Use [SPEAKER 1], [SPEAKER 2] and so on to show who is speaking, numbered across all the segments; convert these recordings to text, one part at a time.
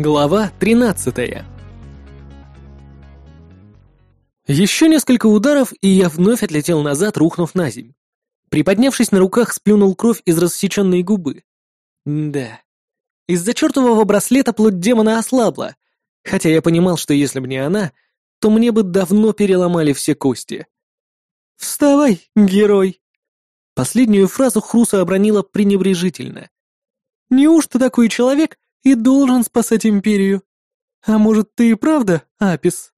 [SPEAKER 1] Глава 13 Еще несколько ударов, и я вновь отлетел назад, рухнув на земь. Приподнявшись на руках, сплюнул кровь из рассеченной губы. Да. Из-за чертового браслета плоть демона ослабла, хотя я понимал, что если бы не она, то мне бы давно переломали все кости. «Вставай, герой!» Последнюю фразу Хруса обронила пренебрежительно. «Неужто такой человек и должен спасать империю. А может, ты и правда Апис?»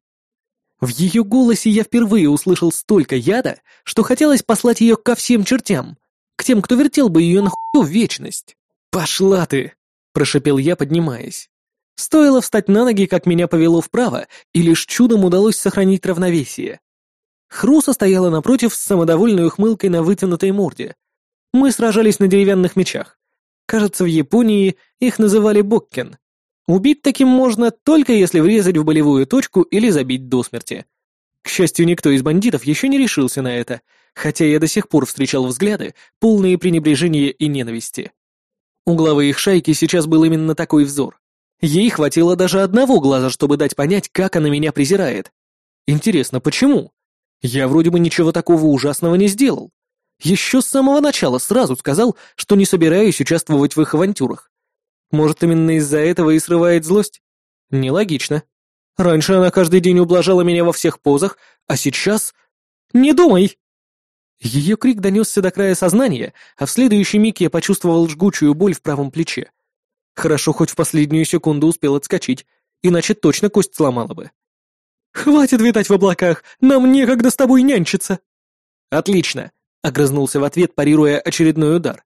[SPEAKER 1] В ее голосе я впервые услышал столько яда, что хотелось послать ее ко всем чертям, к тем, кто вертел бы ее на хую вечность. «Пошла ты!» — прошепел я, поднимаясь. Стоило встать на ноги, как меня повело вправо, и лишь чудом удалось сохранить равновесие. Хруса стояла напротив с самодовольной ухмылкой на вытянутой морде. Мы сражались на деревянных мечах. Кажется, в Японии их называли боккен. Убить таким можно только если врезать в болевую точку или забить до смерти. К счастью, никто из бандитов еще не решился на это, хотя я до сих пор встречал взгляды, полные пренебрежения и ненависти. У главы их шайки сейчас был именно такой взор. Ей хватило даже одного глаза, чтобы дать понять, как она меня презирает. Интересно, почему? Я вроде бы ничего такого ужасного не сделал. Еще с самого начала сразу сказал, что не собираюсь участвовать в их авантюрах. Может, именно из-за этого и срывает злость? Нелогично. Раньше она каждый день ублажала меня во всех позах, а сейчас... Не думай! Ее крик донесся до края сознания, а в следующий миг я почувствовал жгучую боль в правом плече. Хорошо, хоть в последнюю секунду успел отскочить, иначе точно кость сломала бы. «Хватит витать в облаках, нам некогда с тобой нянчиться!» «Отлично. Огрызнулся в ответ, парируя очередной удар.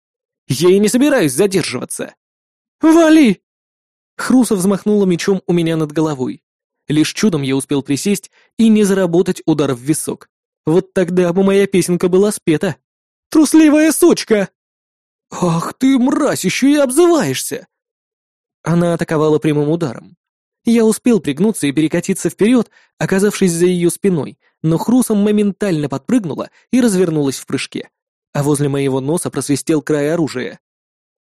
[SPEAKER 1] «Я и не собираюсь задерживаться!» «Вали!» Хруса взмахнула мечом у меня над головой. Лишь чудом я успел присесть и не заработать удар в висок. Вот тогда бы моя песенка была спета. «Трусливая сучка!» «Ах ты, мразь, еще и обзываешься!» Она атаковала прямым ударом. Я успел пригнуться и перекатиться вперед, оказавшись за ее спиной, но Хрусом моментально подпрыгнула и развернулась в прыжке. А возле моего носа просвистел край оружия.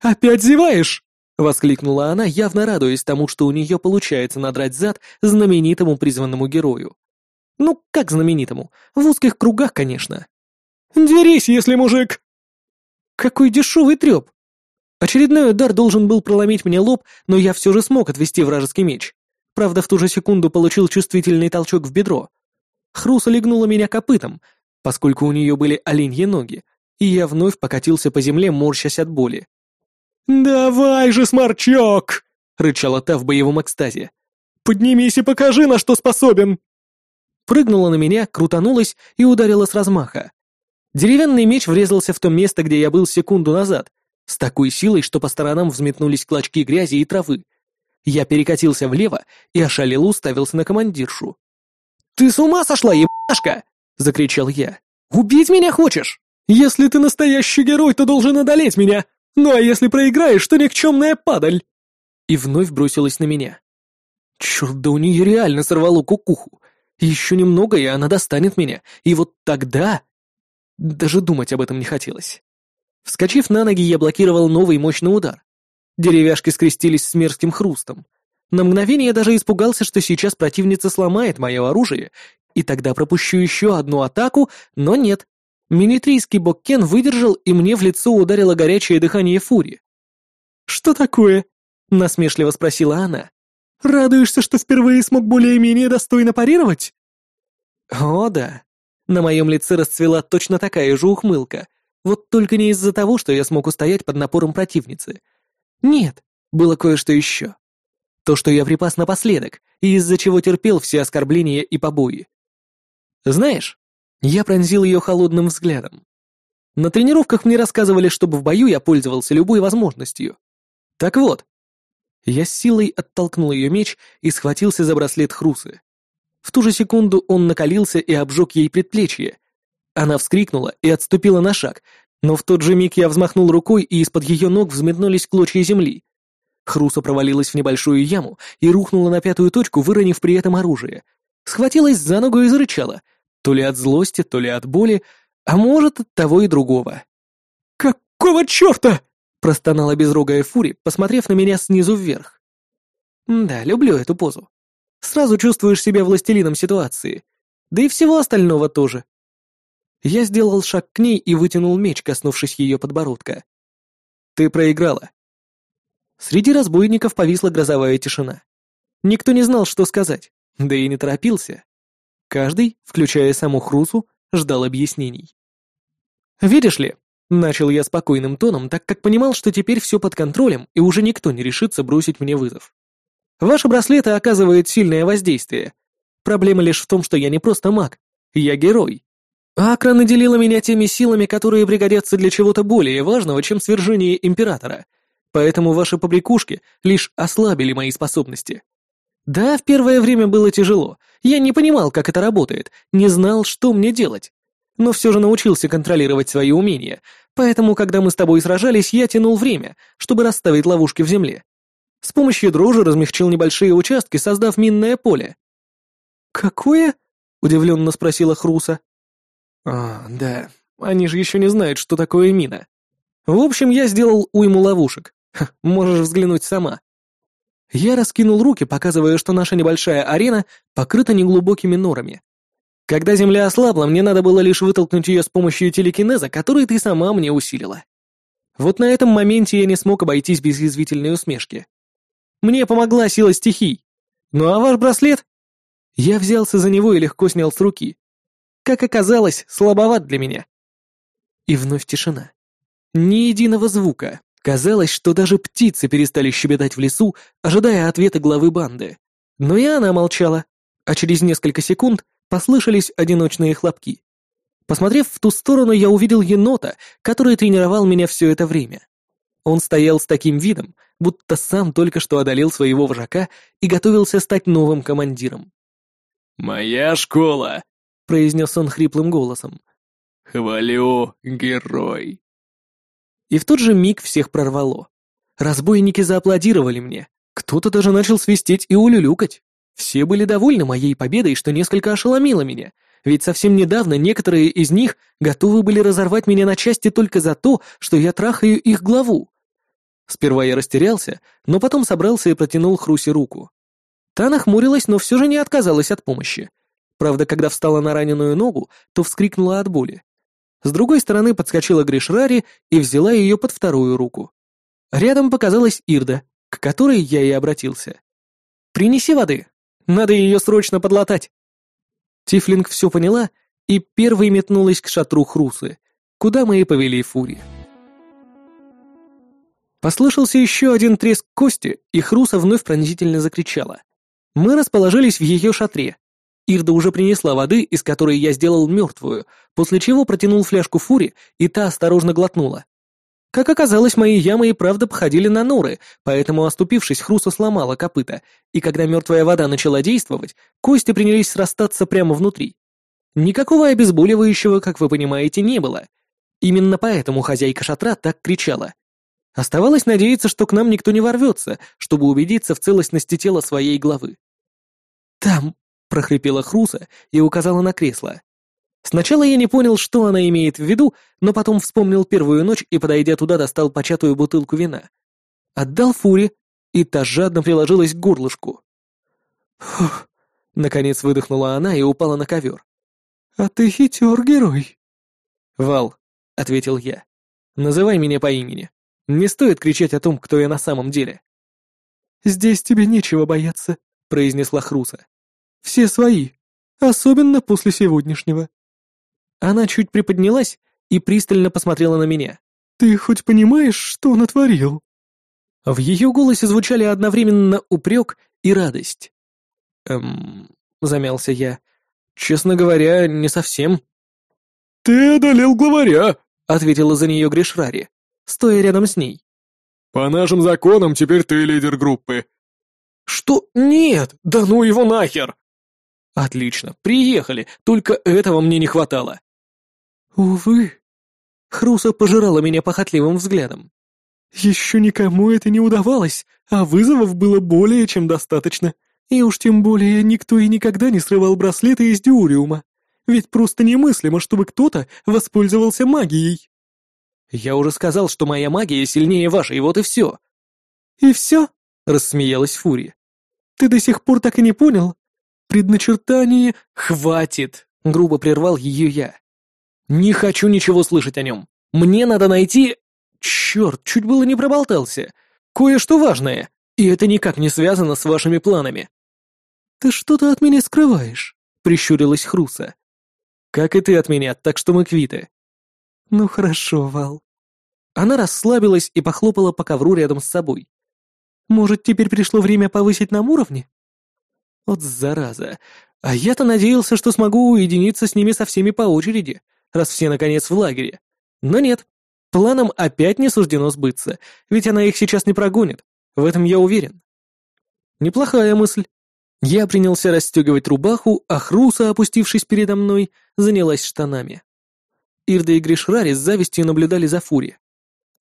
[SPEAKER 1] «Опять зеваешь?» — воскликнула она, явно радуясь тому, что у нее получается надрать зад знаменитому призванному герою. Ну, как знаменитому? В узких кругах, конечно. «Дерись, если мужик!» Какой дешевый треп! Очередной удар должен был проломить мне лоб, но я все же смог отвести вражеский меч. Правда, в ту же секунду получил чувствительный толчок в бедро. Хруса легнула меня копытом, поскольку у нее были оленьи ноги, и я вновь покатился по земле, морщась от боли. «Давай же, сморчок!» — рычала та в боевом экстазе. «Поднимись и покажи, на что способен!» Прыгнула на меня, крутанулась и ударила с размаха. Деревянный меч врезался в то место, где я был секунду назад, с такой силой, что по сторонам взметнулись клочки грязи и травы. Я перекатился влево и ошалело уставился на командиршу. «Ты с ума сошла, ебашка!» — закричал я. «Убить меня хочешь? Если ты настоящий герой, то должен одолеть меня. Ну а если проиграешь, то никчемная падаль!» И вновь бросилась на меня. Черт, да у нее реально сорвало кукуху. Еще немного, и она достанет меня. И вот тогда... Даже думать об этом не хотелось. Вскочив на ноги, я блокировал новый мощный удар. Деревяшки скрестились с мерзким хрустом. На мгновение я даже испугался, что сейчас противница сломает мое оружие, и тогда пропущу еще одну атаку, но нет. Минитрийский боккен выдержал, и мне в лицо ударило горячее дыхание фури. «Что такое?» — насмешливо спросила она. «Радуешься, что впервые смог более-менее достойно парировать?» «О, да». На моем лице расцвела точно такая же ухмылка. Вот только не из-за того, что я смог устоять под напором противницы — нет, было кое-что еще. То, что я припас напоследок, и из-за чего терпел все оскорбления и побои. Знаешь, я пронзил ее холодным взглядом. На тренировках мне рассказывали, чтобы в бою я пользовался любой возможностью. Так вот, я с силой оттолкнул ее меч и схватился за браслет Хрусы. В ту же секунду он накалился и обжег ей предплечье. Она вскрикнула и отступила на шаг, но в тот же миг я взмахнул рукой, и из-под ее ног взметнулись клочья земли. Хруса провалилась в небольшую яму и рухнула на пятую точку, выронив при этом оружие. Схватилась за ногу и зарычала. То ли от злости, то ли от боли, а может, от того и другого. «Какого черта?» — простонала безрогая Фури, посмотрев на меня снизу вверх. Да, люблю эту позу. Сразу чувствуешь себя властелином ситуации. Да и всего остального тоже. Я сделал шаг к ней и вытянул меч, коснувшись ее подбородка. Ты проиграла. Среди разбойников повисла грозовая тишина. Никто не знал, что сказать, да и не торопился. Каждый, включая саму Хрусу, ждал объяснений. «Видишь ли», — начал я спокойным тоном, так как понимал, что теперь все под контролем и уже никто не решится бросить мне вызов. «Ваши браслеты оказывают сильное воздействие. Проблема лишь в том, что я не просто маг, я герой. Акра наделила меня теми силами, которые пригодятся для чего-то более важного, чем свержение Императора, поэтому ваши побрякушки лишь ослабили мои способности. Да, в первое время было тяжело. Я не понимал, как это работает, не знал, что мне делать. Но все же научился контролировать свои умения, поэтому, когда мы с тобой сражались, я тянул время, чтобы расставить ловушки в земле. С помощью дрожи размягчил небольшие участки, создав минное поле. «Какое?» — удивленно спросила Хруса. «А, да, они же еще не знают, что такое мина. В общем, я сделал уйму ловушек. Ха, можешь взглянуть сама. Я раскинул руки, показывая, что наша небольшая арена покрыта неглубокими норами. Когда земля ослабла, мне надо было лишь вытолкнуть ее с помощью телекинеза, который ты сама мне усилила. Вот на этом моменте я не смог обойтись без язвительной усмешки. Мне помогла сила стихий. Ну а ваш браслет? Я взялся за него и легко снял с руки. Как оказалось, слабоват для меня. И вновь тишина. Ни единого звука. Казалось, что даже птицы перестали щебетать в лесу, ожидая ответа главы банды. Но и она молчала, а через несколько секунд послышались одиночные хлопки. Посмотрев в ту сторону, я увидел енота, который тренировал меня все это время. Он стоял с таким видом, будто сам только что одолел своего вожака и готовился стать новым командиром.
[SPEAKER 2] «Моя школа!» — произнес он хриплым голосом. «Хвалю, герой!»
[SPEAKER 1] И в тот же миг всех прорвало. Разбойники зааплодировали мне. Кто-то даже начал свистеть и улюлюкать. Все были довольны моей победой, что несколько ошеломило меня, ведь совсем недавно некоторые из них готовы были разорвать меня на части только за то, что я трахаю их главу. Сперва я растерялся, но потом собрался и протянул Хрусе руку. Та нахмурилась, но все же не отказалась от помощи. Правда, когда встала на раненую ногу, то вскрикнула от боли. С другой стороны подскочила Гришрари и взяла ее под вторую руку. Рядом показалась Ирда, к которой я и обратился. «Принеси воды. Надо ее срочно подлатать». Тифлинг все поняла и первой метнулась к шатру Хрусы, куда мы и повели Фури. Послышался еще один треск кости, и Хруса вновь пронзительно закричала. Мы расположились в ее шатре, Ирда уже принесла воды, из которой я сделал мертвую, после чего протянул фляжку Фури, и та осторожно глотнула. Как оказалось, мои ямы и правда походили на норы, поэтому, оступившись, Хруса сломала копыта, и когда мертвая вода начала действовать, кости принялись срастаться прямо внутри. Никакого обезболивающего, как вы понимаете, не было. Именно поэтому хозяйка шатра так кричала. Оставалось надеяться, что к нам никто не ворвется, чтобы убедиться в целостности тела своей главы. «Там прохрипела Хруса и указала на кресло. Сначала я не понял, что она имеет в виду, но потом вспомнил первую ночь и, подойдя туда, достал початую бутылку вина. Отдал Фуре, и та жадно приложилась к горлышку. «Фух!» — наконец выдохнула она и упала на ковер. «А ты хитер, герой!» «Вал», — ответил я, — «называй меня по имени. Не стоит кричать о том, кто я на самом деле». «Здесь тебе нечего бояться», — произнесла Хруса. Все свои, особенно после сегодняшнего». Она чуть приподнялась и пристально посмотрела на меня. «Ты хоть понимаешь, что натворил?» В ее голосе звучали одновременно упрек и радость. «Эм...» — замялся я. «Честно говоря, не совсем».
[SPEAKER 2] «Ты одолел главаря», —
[SPEAKER 1] ответила за нее Гришрари, стоя рядом с ней.
[SPEAKER 2] «По нашим законам теперь ты лидер группы».
[SPEAKER 1] «Что? Нет! Да ну его нахер!» Отлично, приехали, только этого мне не хватало. Увы. Хруса пожирала меня похотливым взглядом. Еще никому это не удавалось, а вызовов было более чем достаточно. И уж тем более никто и никогда не срывал браслеты из диуриума. Ведь просто немыслимо, чтобы кто-то воспользовался магией. Я уже сказал, что моя магия сильнее вашей, вот и все. И все? Рассмеялась Фурия. Ты до сих пор так и не понял? Предначертание... Хватит! Грубо прервал ее я. Не хочу ничего слышать о нем. Мне надо найти... Черт, чуть было не проболтался. Кое-что важное, и это никак не связано с вашими планами. Ты что-то от меня скрываешь, прищурилась Хруса. Как и ты от меня, так что мы квиты. Ну хорошо, Вал. Она расслабилась и похлопала по ковру рядом с собой. Может, теперь пришло время повысить нам уровни? Вот зараза. А я-то надеялся, что смогу уединиться с ними со всеми по очереди, раз все наконец в лагере. Но нет. Планам опять не суждено сбыться, ведь она их сейчас не прогонит. В этом я уверен. Неплохая мысль. Я принялся расстегивать рубаху, а Хруса, опустившись передо мной, занялась штанами. Ирда и Гришрари с завистью наблюдали за Фури.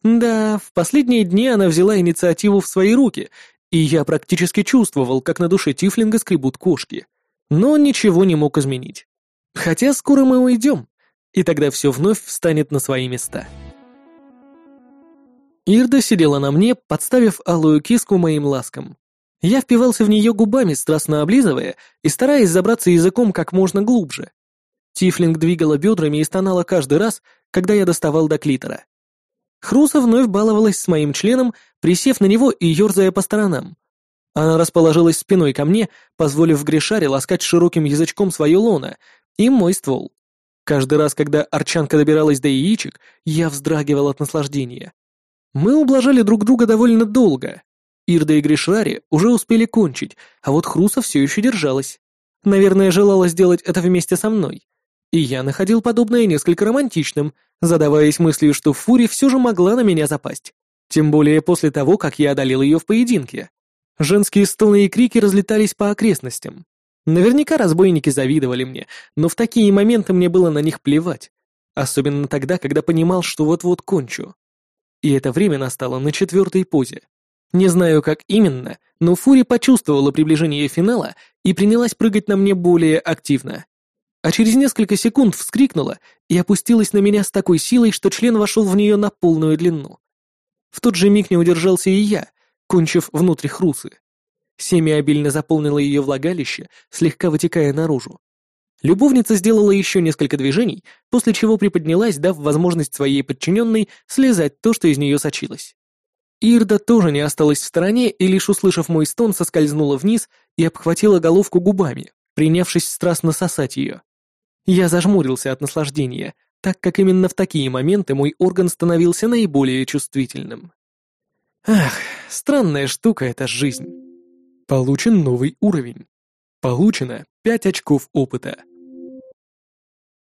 [SPEAKER 1] Да, в последние дни она взяла инициативу в свои руки, и я практически чувствовал, как на душе Тифлинга скребут кошки. Но ничего не мог изменить. Хотя скоро мы уйдем, и тогда все вновь встанет на свои места. Ирда сидела на мне, подставив алую киску моим ласкам. Я впивался в нее губами, страстно облизывая, и стараясь забраться языком как можно глубже. Тифлинг двигала бедрами и стонала каждый раз, когда я доставал до клитора. Хруса вновь баловалась с моим членом, присев на него и ерзая по сторонам. Она расположилась спиной ко мне, позволив Гришаре ласкать широким язычком свое лоно и мой ствол. Каждый раз, когда Арчанка добиралась до яичек, я вздрагивал от наслаждения. Мы ублажали друг друга довольно долго. Ирда и Гришрари уже успели кончить, а вот Хруса все еще держалась. Наверное, желала сделать это вместе со мной. И я находил подобное несколько романтичным, задаваясь мыслью, что Фури все же могла на меня запасть. Тем более после того, как я одолел ее в поединке. Женские стоны и крики разлетались по окрестностям. Наверняка разбойники завидовали мне, но в такие моменты мне было на них плевать. Особенно тогда, когда понимал, что вот-вот кончу. И это время настало на четвертой позе. Не знаю, как именно, но Фури почувствовала приближение финала и принялась прыгать на мне более активно а через несколько секунд вскрикнула и опустилась на меня с такой силой, что член вошел в нее на полную длину. В тот же миг не удержался и я, кончив внутрь хрусы. Семя обильно заполнило ее влагалище, слегка вытекая наружу. Любовница сделала еще несколько движений, после чего приподнялась, дав возможность своей подчиненной слезать то, что из нее сочилось. Ирда тоже не осталась в стороне и, лишь услышав мой стон, соскользнула вниз и обхватила головку губами, принявшись страстно сосать ее. Я зажмурился от наслаждения, так как именно в такие моменты мой орган становился наиболее чувствительным. Ах, странная штука эта жизнь. Получен новый уровень. Получено 5 очков опыта.